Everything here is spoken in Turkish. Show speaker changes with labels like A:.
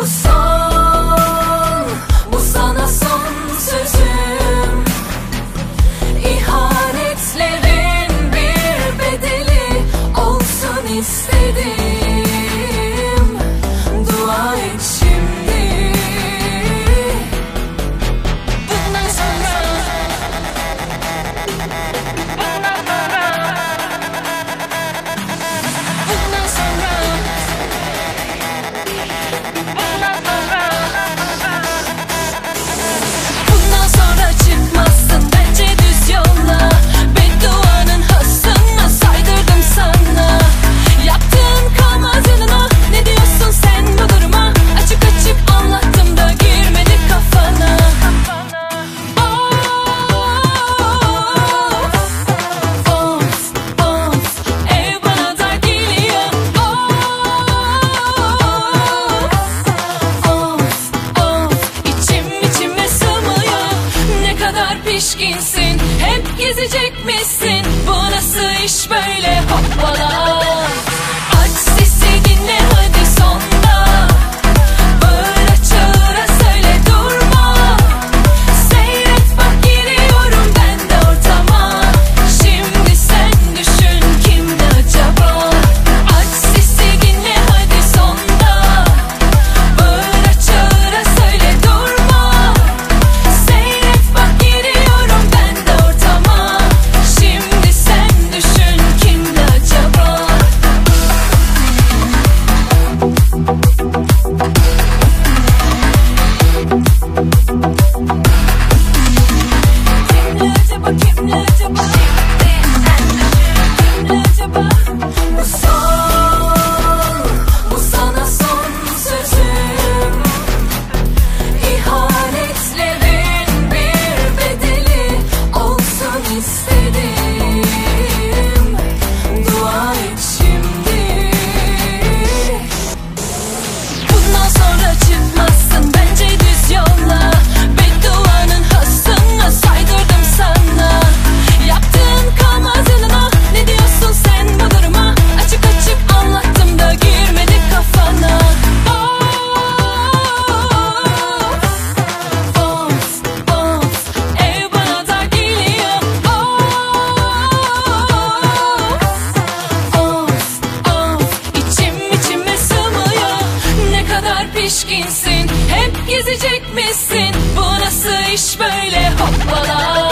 A: A song kadar pişkinsin Hep gezecek misin Bu nasıl iş böyle pişkinsin. Hep gezecek misin Bu nasıl iş böyle? Hoppala.